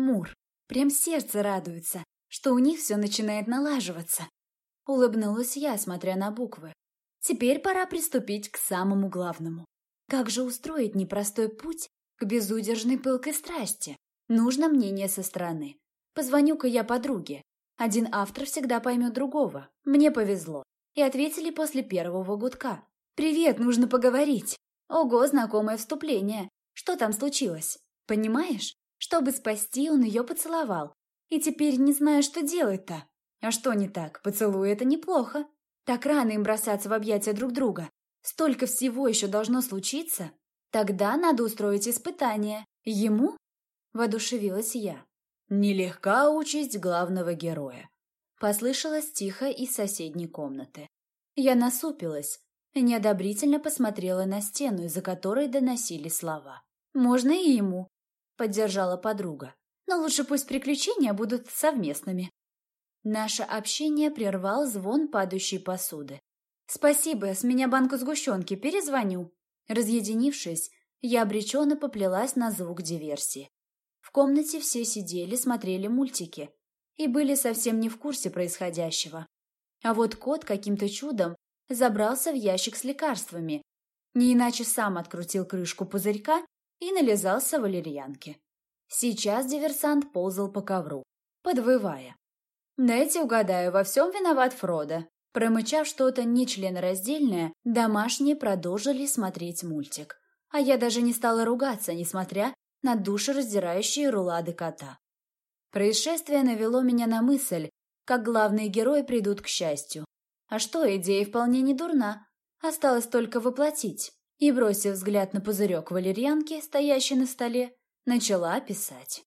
Мур. Прям сердце радуется, что у них все начинает налаживаться. Улыбнулась я, смотря на буквы. Теперь пора приступить к самому главному. Как же устроить непростой путь к безудержной пылкой страсти? Нужно мнение со стороны. Позвоню-ка я подруге. Один автор всегда поймет другого. Мне повезло. И ответили после первого гудка. «Привет, нужно поговорить». Ого, знакомое вступление. Что там случилось? Понимаешь? Чтобы спасти, он ее поцеловал. И теперь не знаю, что делать-то. А что не так? Поцелуй это неплохо. Так рано им бросаться в объятия друг друга. Столько всего еще должно случиться. Тогда надо устроить испытание. Ему? Воодушевилась я. Нелегка участь главного героя. Послышалось тихо из соседней комнаты. Я насупилась, неодобрительно посмотрела на стену, из-за которой доносили слова. «Можно и ему», — поддержала подруга. «Но лучше пусть приключения будут совместными». Наше общение прервал звон падающей посуды. «Спасибо, с меня банку сгущенки, перезвоню». Разъединившись, я обреченно поплелась на звук диверсии. В комнате все сидели, смотрели мультики и были совсем не в курсе происходящего. А вот кот каким-то чудом забрался в ящик с лекарствами, не иначе сам открутил крышку пузырька и нализался валерьянки. Сейчас диверсант ползал по ковру, подвывая. «Дайте угадаю, во всем виноват Фродо». Промычав что-то нечленораздельное, домашние продолжили смотреть мультик. А я даже не стала ругаться, несмотря на душераздирающие рулады кота. Происшествие навело меня на мысль, как главные герои придут к счастью. А что, идея вполне не дурна. Осталось только воплотить. И, бросив взгляд на пузырек валерьянки, стоящий на столе, начала писать.